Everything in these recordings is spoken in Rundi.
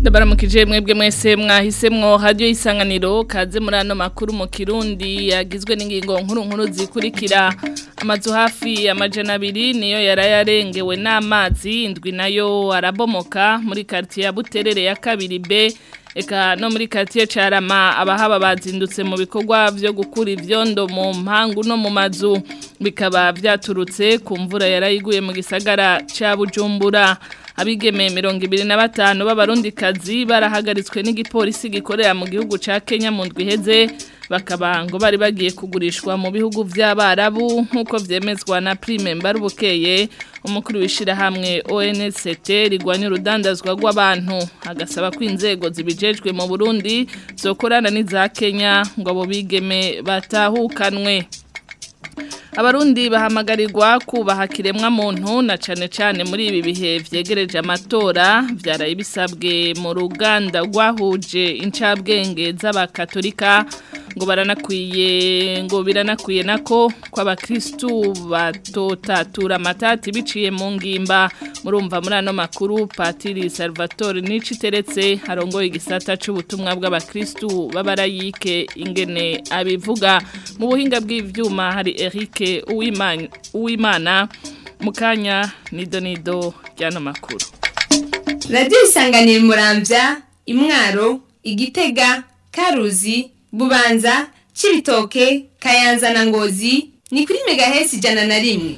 ndabaramukije mwebwe mwese mwahisemwo hadiyo y'isanganiro kaze muri ano makuru mu kirundi yagizwe n'ingingo nkuru nkuru zikurikira amazu hafi ya abiri niyo yari yarengewe n'amazi indwi nayo arabomoka muri karitsiye ya buterere ya kabiri be eka no muri karitsiye carama abahaba bazindutse mu bikorwa vyo gukuri ivyondo mu mpangu no mu mazu bikaba vyaturutse ku mvura yarayiguye mu gisagara ca bujumbura abigeme mirongo ibiri na batanu b'abarundikazi barahagaritswe n'igipolisi gikorera mu gihugu cya kenya mu ndwi iheze bakaba ngo bari bagiye kugurishwa mu bihugu by'abarabu nk'uko byemezwa na prime mbarubukeye umukuru w'ishyirahamwe onct rigwanya urudandazwa rw'abantu agasaba ko inzego zibijejwe mu burundi zokorana n'iza kenya ngo abo bigeme batahukanwe abarundi bahamagarirwa kubaha kiremwa muntu na cyane cyane muri ibi bihe byegereje amatora byara ibisabwe mu ruganda rwahuje incabwenge z'abakatolika ngo baranakwiye ngo biranakwiye nako ko abakirisitu batotatura matati biciye mu ngimba murumva muri ano makuru patiri salvatore n'ico iteretse harongoye igisata cy'ubutumwa bw'abakirisitu b'abarayike ingene abivuga mu buhinga bw'ibyuma hari Eric uwimana mu kanya nido nido ry'ano makuru radiyo isanganira imwaro igitega karuzi bubanza kibitoke kayanza na ngozi ni kuri megahesi ijana na rimwe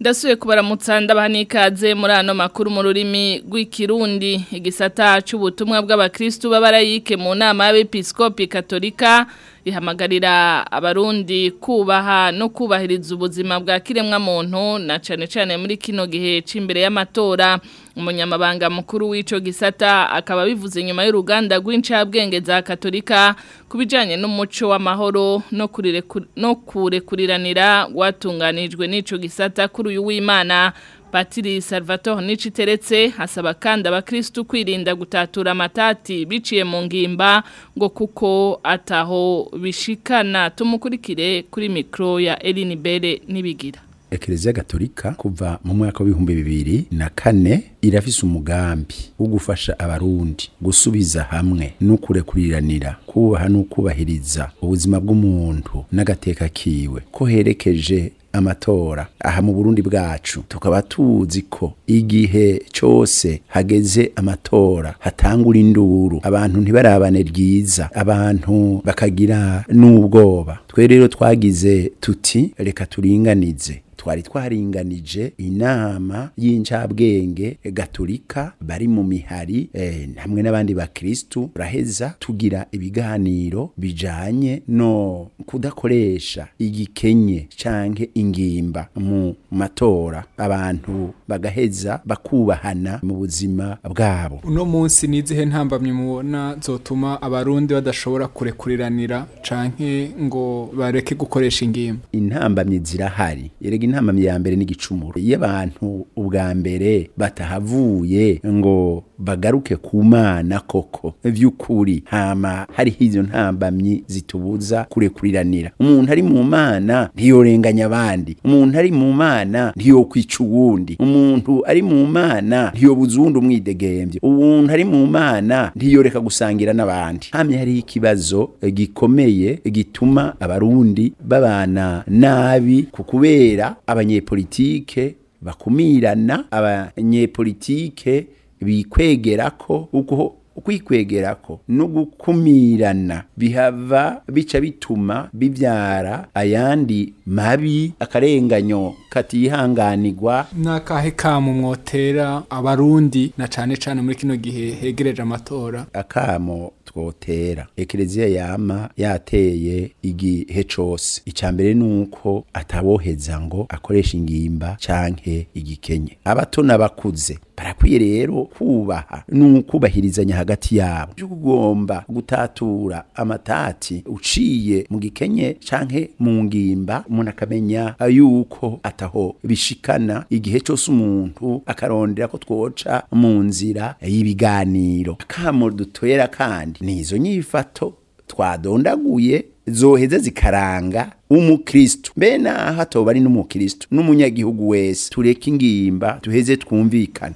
ndasuye kubaramutsa ndabaha ikaze muri ano makuru mu rurimi rw'ikirundi igisata cy'ubutumwa bw’abakristu b'abarayike mu nama y'abepiskopi katolika rihamagarira abarundi kubaha no kubahiriza ubuzima bwa kiremwa muntu na cyane cyane muri kino gihe cy'imbere y'amatora umunyamabanga mukuru w'ico gisata akaba bivuze nyuma y'uruganda rw'incabwenge za Katolika kubijanye n'umuco w'amahoro no kurire no kurekuriranira rwatunganijwe n'ico gisata kuri uyu w'Imana patiri salvatore nici teretse hasaba kandi abakirisitu kwirinda gutatura matati biciye mu ngimba ngo kuko ataho bishikana tumukurikire kuri mikoro ya Eline Bere n'ibigira Ekleziya Gatolika kuva mu mwaka w'ibihumbi bibiri na kane irafise umugambi wo gufasha abarundi gusubiza hamwe no kurekuriranira kubaha no kubahiriza ubuzima bw'umuntu n'agateka kiwe ko herekeje amatora aha mu burundi bwacu tukaba tuzi ko igihe cyose hageze amatora hatangura induru abantu ntibarabane ryiza abantu bakagira n'ubwoba twe rero twagize tuti reka turinganize twari twaringanije inama y'incabwenge gaturika bari mu mihari eh, hamwe n'abandi bakirisitu turaheza tugira ibiganiro bijyanye no kudakoresha igikenye cyangwa ingimba mu matora abantu bagaheza bakubahana mu buzima bwabo uno munsi nizihe izihe ntambamye mubona zotuma abarundi badashobora kurekuriranira cyangwa ngo bareke gukoresha ingimba intambamye zirahari erega intamamyi ya mbere n'igicumuro iyo abantu ubwa mbere batahavuye ngo bagaruke ku mana koko by'ukuri hama hariho izo ntambamyi zitubuza kurekuriranira umuntu ari mu mana ntiyorenganya abandi umuntu ari mu mana ntiyokwica uwundi umuntu ari mu mana ntiyobuza uwundi umwidegembye umuntu ari mu mana ntiyoreka gusangira n'abandi hamwe hari ikibazo gikomeye gituma abarundi babana nabi ku kubera abanyepolitike bakumirana abanyepolitike bikwegera ko uko kwikwegera ko no gukumirana bihava bica bituma bibyara ayandi mabi akarenganyo katihanganirwa n'akahe kamo mwotera abarundi na cyane cyane muri kino gihe hegereje amatora akamo twotera ekereziya yama yateye igihe cose mbere nuko ataboheza ngo akoresha ingimba canke igikenye abato n'abakuze barakwiye rero kubaha n'ukubahirizanya hagati yabo byo ugomba gutatura amatati uciye mu gikenye canke mu ngimba umuntu akamenya yuko ataho bishikana igihe cyose umuntu akarondera ko twoca mu nzira y'ibiganiro akamo dutwera kandi ni izo nyifato twadondaguye zoheze zikaranga umukristo mbe naho hatoba ari n'umukristo n'umunyagihugu wese tureke ingimba tuheze twumvikane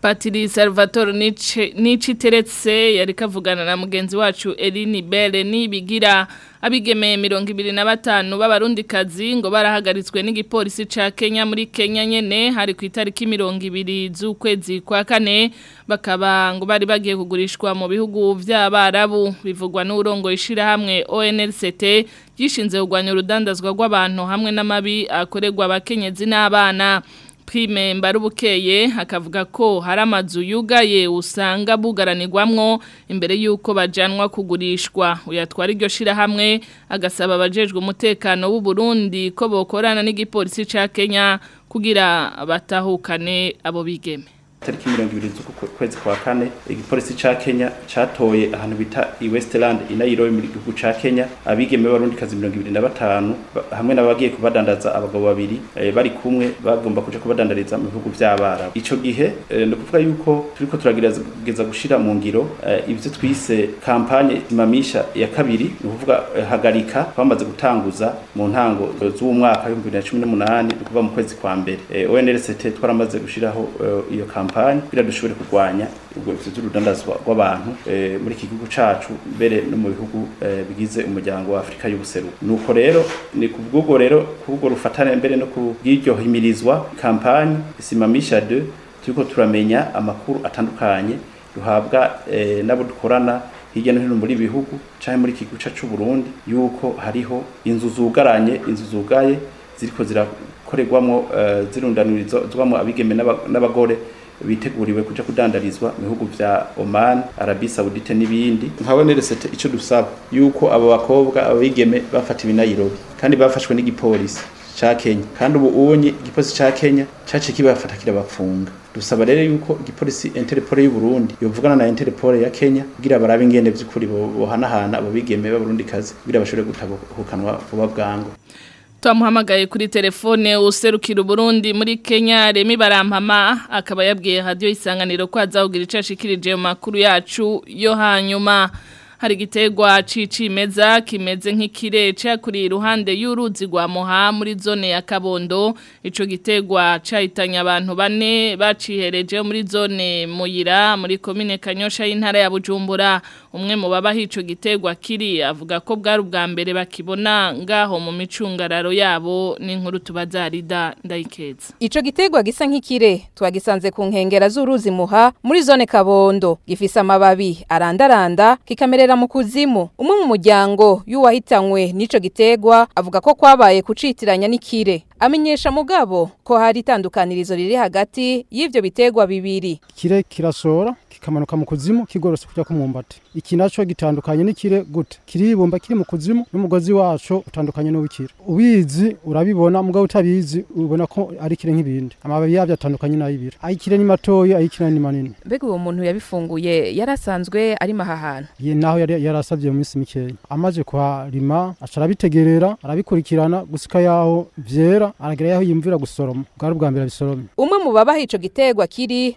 patiri salvatore nici teretse yariko avugana na mugenzi wacu elini bere nibigira abigemeye mirongo ibiri na batanu b'abarundikazi ngo barahagaritswe n'igipolisi ca kenya muri kenya nyene hari ku itariki mirongo ibiri z'ukwezi kwa kane bakaba ngo bari bagiye kugurishwa mu bihugu vy'abarabu bivugwa n'urongo ishirahamwe onlct ryishinze kugwanya urudandazwa rw'abantu hamwe n'amabi akorerwa abakenyezi n'abana prime mbarubukeye akavuga ko hari amazu ye usanga bugaranirwamwo imbere y'uko bajanwa kugurishwa uyatwara iryo shirahamwe agasaba abajejwe umutekano w'u Burundi ko bokorana n'igipolisi ca Kenya kugira batahukane abo bigeme tariki mirongo ibiri z'uku kwezi kwa kane igipolisi cya Kenya cyatoye ahantu bita i Westland i Nairobi mu gihugu cya Kenya abigeme barundikazi mirongo ibiri na batanu hamwe n'abagiye kubadandaza abagabo babiri eh, bari kumwe bagomba kuja kubadandariza mu bihugu vy'abarabu icyo gihe e, eh, no kuvuga yuko turiko turagerageza gushira mu ngiro e, eh, ibyo twise kampanye imamisha ya kabiri no kuvuga e, hagarika twamaze gutanguza mu ntango z'umwaka 2018 kuva mu kwezi kwa mbere ONLCT twaramaze gushiraho iyo kampanye kampani kugira dushobore kurwanya ubwo bifuza urudandazwa rw'abantu eh, muri iki gihugu cacu mbere no mu bihugu eh, bigize umuryango wa Afrika y'ubuseruko nuko rero ni ku kubw'ubwo rero kubwo rufatane mbere no kubw'iryo himirizwa kampani simamisha 2 turiko turamenya amakuru atandukanye duhabwa eh, n'abo dukorana hirya no hino muri bihugu cyangwa muri iki gice cy'u Burundi yuko hariho inzu zugaranye inzu zugaye ziriko zirakorerwamo zirundanurizwamo abigeme n'abagore biteguriwe kuja kudandarizwa mu bihugu vya Oman, Arabie Saoudite n'ibindi nkawe neresete ico dusaba yuko abo bakobwa abigeme bafata ibinayirobi kandi bafashwe n'igipolisi ca Kenya kandi ubu unye igipolisi ca Kenya cace kibafata kirabafunga dusaba rero yuko igipolisi Interpol y'u Burundi yovugana na Interpol ya Kenya kugira barabe ingene vy'ukuri bohanahana abo bigeme kazi kugira bashobore gutahukanwa vuba bwango twamuhamagaye kuri telefone userukira uburundi muri kenya remi barampama akaba yabwiye radiyo isanganiro ko azawugira icyo ashikirije makuru yacu yo hanyuma hari igiterwa c'icimeza kimeze nk'ikire kuri iruhande y'uruzi rwa Moha muri zone ya Kabondo ico gitegwa cahitanye abantu bane bacihereje muri zone Muyira muri komine Kanyosha y'intara ya Bujumbura umwe mu babaho ico giterwa kiri avuga ko bwari ubwa mbere bakibona ngaho mu micungararo yabo n'inkuru tubazarida ndayikeza ico gitegwa gisa nk'ikire twagisanze ku nkengera z'uruzi Muha muri zone Kabondo gifise amababi arandaranda kikamera baterera mu kuzimu umwe mu muryango y'uwahitanywe n'ico gitegwa avuga ko kwabaye kucitiranya n'ikire amenyesha mugabo ko hari itandukanirizo riri hagati y’ibyo bitegwa bibiri kire kirasora kikamanuka mu kuzimu kigorose kujya kumwumbati iki naco gitandukanye n'ikire gute kiribumba kiri mu kuzimu n'umugozi waco utandukanye n'ubukire ubizi urabibona mugabo utabizi ubona ko ari kire nk'ibindi amababi yavyo atandukanye n'ayibira ayikire ni matoya ayikire ni manini mbega uwo muntu yabifunguye yarasanzwe ari mahahana ye naho naho yari yarasabye mu minsi mikeya amaze kuharima aca arabitegerera arabikurikirana gusika yaho byera aragera yaho yimvira gusoroma bwari ubwa mbere abisoromye umwe mu babaha icyo giterwa kiri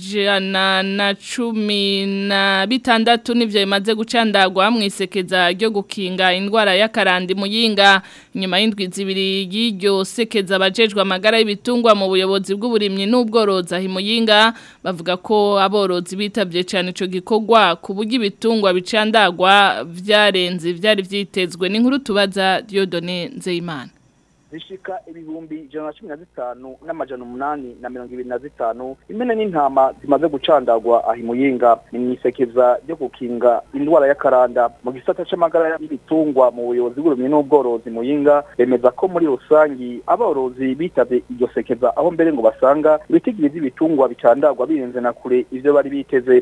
jana na cumi na bitandatu n'ibyo bimaze gucandagwa mu isekeza ryo gukinga indwara y'akarandi muyinga nyuma y'indwi zibiri y'iryo sekeza abajejwe amagara y'ibitungwa mu buyobozi bw'uburimyi n'ubworozi aho imuyinga bavuga ko aborozi bitabye cyane icyo gikogwa ku buryo ibitungwa bicandagwa byarenze byari byitezwe n'inkuru tubaza Diodone Nzeyimana zishika ibihumbi ijana na cumi na bitanu n'amajana umunani na mirongo ibiri na zitanu impene n'intama zimaze gucandagwa aha imuyinga ni mwisekeza ryo gukinga indwara y'akaranda mu gisata c'amagara y'ibitungwa mu buyobozi bw'uburimyi n'ubworozi muyinga bemeza ko muri rusange aborozi bitavye iryo sekeza aho mbere ngo basanga ibitigiri vy'ibitungwa bicandagwa birenze na kure ivyo bari biteze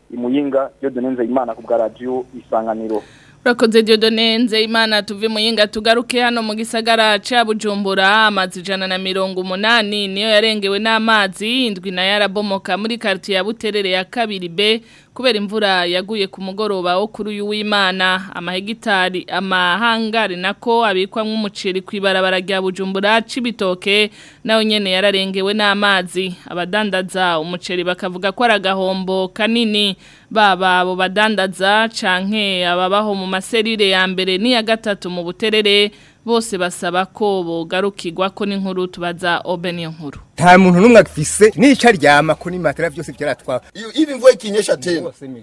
imuyinga Dieudonne imana ku bwa radiyo isanganiro urakoze Dieudonne Nzeyimana tuve muyinga tugaruke hano mu gisagara ca Bujumbura amazi ijana na mirongo umunani niyo yarengewe n'amazi indwi nayo arabomoka muri karitiye ya Buterere ya kabiri B kubera imvura yaguye ku mugoroba wo kuri uyu w'imana amahegitari amahangari nako abikwa nk’umuceri ku ibarabara rya bujumbura c'ibitoke nawe nyene yararengewe n'amazi abadandaza umuceri bakavuga ko ari agahombo kanini baba abo badandaza canke ababaho mu maserire ya mbere n'iya gatatu mu buterere bose basaba ko bogarukirwa ko n'inkuru tubaza obeni nkuru nta muntu n'umwe afise nica ryama ko ni matera byose byaratwa ibi mvwe kinyesha tena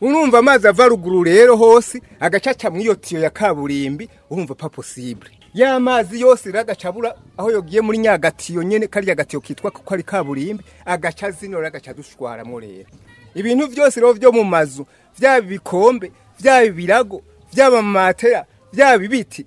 urumva amazi ava ruguru rero hose agacaca muri iyo tiyo ya kaburimbi urumva pa possible ya mazi yose ragacabura aho yogiye muri nyagatiyo nyene karya gatiyo kitwa kuko ari kaburimbi agaca zino ragaca dushwaramwo rero ibintu byose rero byo mu mazu byaba ibikombe byaba ibirago byaba amatera byaba ibiti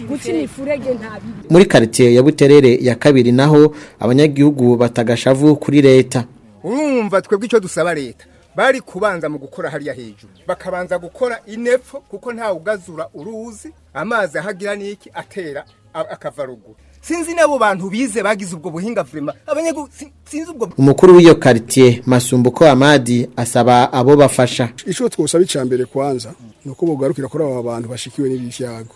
guca imifurege ntabyo muri karitsiye ya buterere ya kabiri naho abanyagihugu batagashavu kuri leta urumva twebwe icyo dusaba leta bari kubanza mu gukora hariya hejuru bakabanza gukora inepfo kuko ntawe ugazura uruzi amazi ahagira n'iki atera akava ruguru sinzi n'abo bantu bize bagize ubwo buhinga firima abanyagu sinzi ubwo umukuru w'iyo quartier masumbuko amadi asaba abo bafasha ico twosaba icambere kwanza nuko bogarukira kuri aba bantu bashikiwe n'ibyago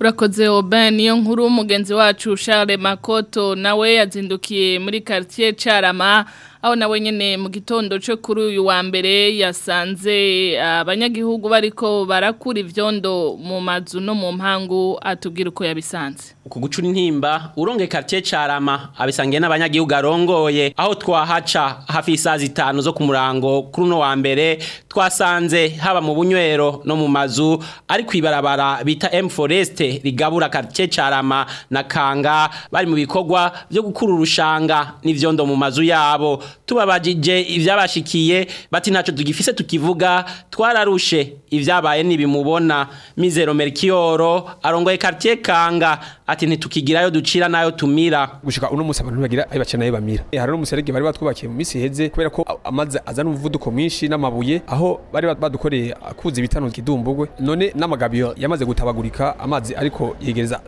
urakoze Aubin niyo nkuru mugenzi wacu Charles Makoto nawe yazindukiye muri quartier Charama aho nawe nyene mu gitondo cyo kuri uyu wa mbere yasanze ah, abanyagihugu bariko barakura ivyondo mu mazu no mu mpangu atubwira uko yabisanze uko gucura intimba uronge quartier carama abisangiye n'abanyagihugu aho twahaca hafi isaha zitanu zo kumurango murango kuri uno wa mbere twasanze haba mu bunywero no mu mazu ari kwibarabara bita M Forest rigabura quartier carama na kanga bari mu bikorwa byo gukura urushanga n'ivyondo mu mazu yabo tubabajije ibyabashikiye bati ntacyo tugifise tukivuga twararushe ibyabaye ntibimubona mizero merikiyoro arongoye karitsiye kanga ati ntitukigirayo ducira n'ayo tumira gushika uno munsi abantu bagira ayo bakina ayo bamira eh, hari n'umuserege bari batwubakiye mu minsi iheze kubera ko amazi azana umuvuduko mwinshi n'amabuye aho bari badukoreye akuzi bitanu kidumbugwe none n'amagabiyo yamaze gutabagurika amazi ariko yegereza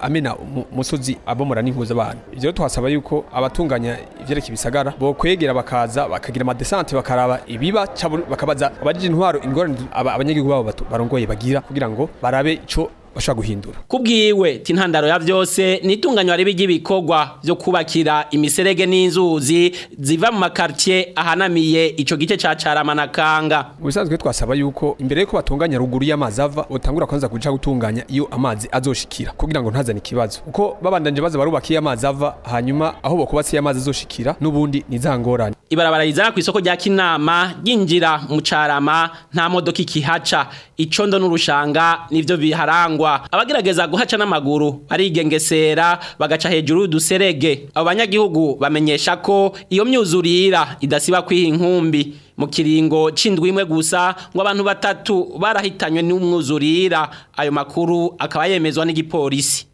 amena umusozi abomora n'inkuzi abantu ivyo tuhasaba yuko abatunganya ivyerekeye ibisagara boko kwegera bakaza bakagira amadesante bakaraba ibiba bakabaza abajije intwaro ingorane abanyagihugu babo barongoye bagira kugira ngo barabe ico bashaka guhindura kubwiwe ti ya byose ni itunganywa ribi ry'ibikorwa byo kubakira imiserege n'inzuzi ziva mu makartie ahanamiye ico gice ca carama na kanga ubusanzwe twasaba yuko imbere yuko batunganya ruguru y'amazi ava utangura kwanza kuja gutunganya iyo amazi azoshikira kugira ngo ntazane ikibazo uko babandanje baza barubakiye amazi ava hanyuma aho bokubatse amazi azoshikira n'ubundi nizangorane ibarabara rizana ku isoko rya kinama ryinjira mu carama nta modoka ikihaca icondo n'urushanga nivyo biharangwa barangwa abagerageza guhaca n'amaguru arigengesera bagaca hejuru y'uduserege Abanyagihugu bamenyesha ko iyo myuzurira idasiba kwiha inkumbi mu kiringo c'indwi imwe gusa ngo abantu batatu barahitanywe n'umwuzurira ayo makuru akaba yemezwa n'igipolisi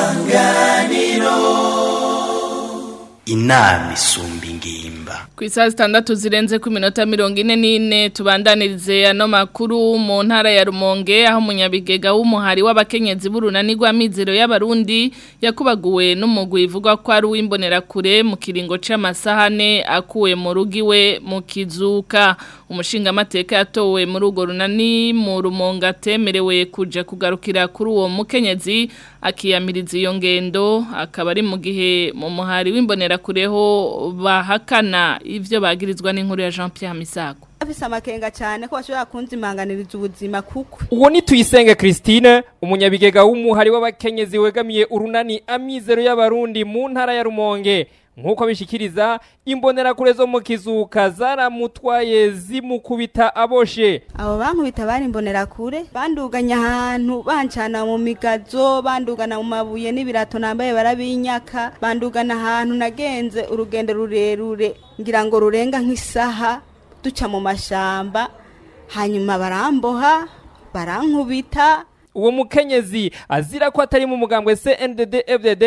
isanganiro inama isumba ingimba ku isaha zitandatu zirenze ku minota mirongo ine n'ine tubandanirize ano makuru mu ntara ya rumonge aho umunyabigega w'umuhari w'abakenyezi nigwa mizero y'abarundi yakubaguwe n'umugwi ivugwa ko ari uw'imbonerakure mu kiringo cy'amasahane akuwe mu rugo iwe mu kizuka umushingamateka yatowe muri urwo runani mu rumonga atemerewe kujya kugarukira kuri uwo mukenyezi akiyamiriza iyo ngendo akaba ari mu gihe mu muhari w’imbonera kureho bahakana ibyo bagirizwa n'inkuru ya jean Pierre Misako abisa amakenga cyane ko bashobora kunzimanganiriza ubuzima kuko uwo ni tuyisenge christine umunyabigega w'umuhari w'abakenyezi wegamiye urunani amizero y'abarundi mu ntara ya rumonge nk'uko abishyikiriza imbonerakure zo mu kizuka zaramutwaye zimukubita aboshe abo bankubita bari imbonerakure banduganya ahantu bancana mu migazo bandugana mu mabuye n'ibirato nambaye barabinyaka bandugana ahantu nagenze urugendo rurerure ngira ngo rurenga nk'isaha duca mu mashyamba hanyuma baramboha barankubita uwo mukenyezi azira ko atari mu mugambwe cndd fdd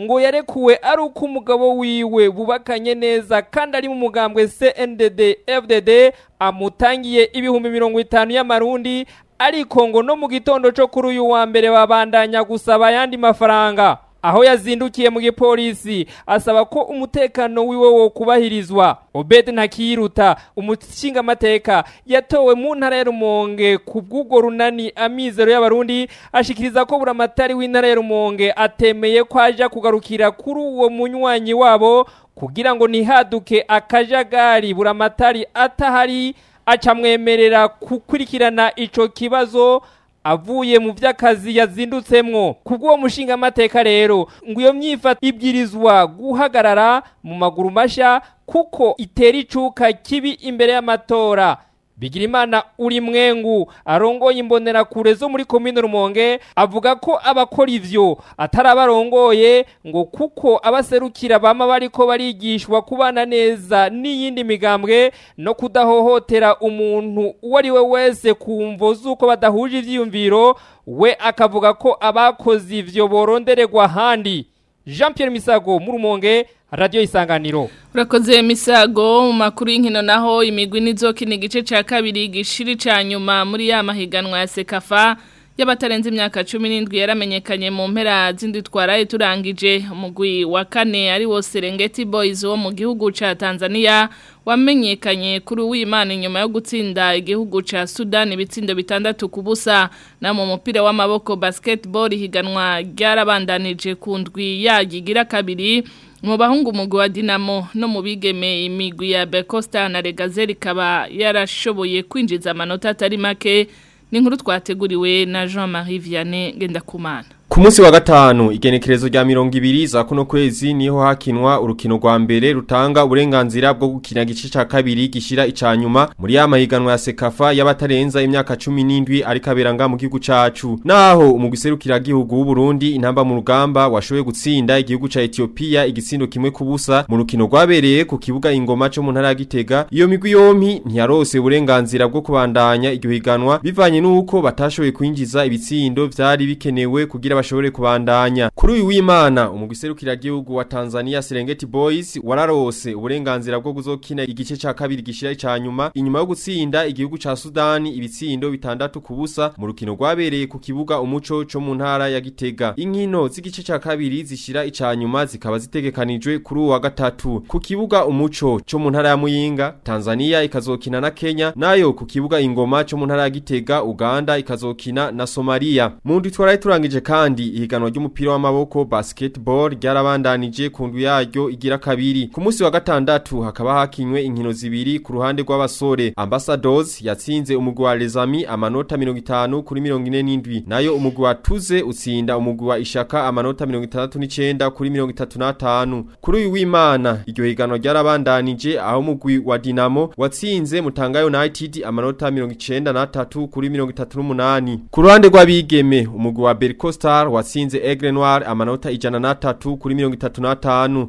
ngo yarekuwe ari uko umugabo wiwe bubakanye neza kandi ari mu mugambwe cndd fdd amutangiye ibihumbi mirongo itanu y'amarundi ariko ngo no mu gitondo cyo kuri uyu wa mbere babandanya gusaba ayandi mafaranga aho yazindukiye mu gipolisi asaba ko umutekano wiwe wo kubahirizwa obedi ntakiruta umushingamateka yatowe mu ntara ya rumonge ku bw'ubwo runani amizero y'abarundi ashikiriza ko buramatari w'intara ya rumonge atemeye ko aja kugarukira kuri uwo munywanyi wabo kugira ngo ntihaduke akajagari buramatari atahari acamwemerera gukurikirana icyo kibazo avuye mu by'akazi yazindutsemwo kubw'uwo mushingamateka rero ngo iyo myifato ibwirizwa guhagarara mu maguru mashya kuko itera icuka kibi imbere y'amatora bigirimana uri mwengu arongoye kure zo muri komine rumonge avuga ko abakora ivyo atari abarongoye ngo kuko abaserukira bama bariko barigishwa kubana neza n'iyindi migambwe no kudahohotera umuntu uwo ari we wese ku mvo z'uko badahuje ivyiyumviro we akavuga ko abakoze ivyo borondererwa ahandi jean Pierre misago murumonge radiyo isanganiro urakoze misago mu makuru y'inkino naho imigwi n'izoki ni igice cya kabiri gishiri cya nyuma muri ya mahiganwa ya sekafa y'abatarenze imyaka 17 yaramenyekanye mu mpera z'inditwara iturangije umugwi wa kane ari wo Serengeti Boys wo mu gihugu ca Tanzania wamenyekanye kuri w'Imana inyuma yo gutsinda igihugu ca Sudan ibitsindo bitandatu kubusa na mu mupira w'amaboko basketball higanwa ryarabandanije kundwi yagigira kabiri mu bahungu umugwi wa Dinamo no mu bigeme imigwi ya Bekosta na Regazeli kaba yarashoboye kwinjiza amanota atari make ni inkuru twateguriwe na jean marie vianney ngendakumana kumusi wa gatanu igenekerezo rya mirongo ibiri za kuno kwezi niho hakinwa urukino rwa mbere rutanga uburenganzira bwo gukina igice cya kabiri gishira nyuma muri ya mahiganwa ya Sekafa y'abatarenza imyaka 17 ari kaberanga mu gihugu cacu naho umugiserukira gihugu w'u Burundi intamba mu rugamba washowe gutsinda igihugu ca Ethiopia igitsindo kimwe kubusa mu rukino rwabereye ku kibuga ingoma cyo mu ntara ya Gitega iyo migwi yompi ntiyarose uburenganzira bwo kubandanya iryo higanwa bivanye nuko batashoboye kwinjiza ibitsindo byari bikenewe kugira bashobore kubandanya kuri uyu w'Imana umugwiserukira gihugu wa Tanzania Serengeti Boys wararose uburenganzira bwo guzokina igice ca kabiri gishira ca nyuma inyuma yo gutsinda igihugu ca Sudan ibitsindo bitandatu kubusa mu rukino rwabereye ku kibuga umuco cyo mu ntara ya Gitega inkino z'igice ca kabiri zishira ica nyuma zikaba zitegekanijwe kuri uwa gatatu ku kibuga umuco cyo mu ntara ya Muyinga Tanzania ikazokina na Kenya nayo ku kibuga ingoma cyo mu ntara ya Gitega Uganda ikazokina na Somalia mundi ndwi twarayturangije kandi kandi ihiganwa ry'umupira w'amaboko basketball ryarabandanije ku ndwi yaryo igira kabiri ku munsi wa gatandatu hakaba hakinywe inkino zibiri ku ruhande rw'abasore ambassadors yatsinze umugwi wa Lezami amanota itanu kuri mirongo ine n'indwi nayo umugwi wa Tuze utsinda umugwi wa Ishaka amanota n'icyenda kuri mirongo itatu 35 kuri uyu w'Imana iryo higanwa ryarabandanije aho umugwi wa Dinamo watsinze Mutanga United amanota mirongo icyenda 93 kuri mirongo 38 ku ruhande rw'abigeme umugwi wa Bercosta Noir watsinze Aigle Noir amanota ijana na tatu kuri mirongo itatu na tanu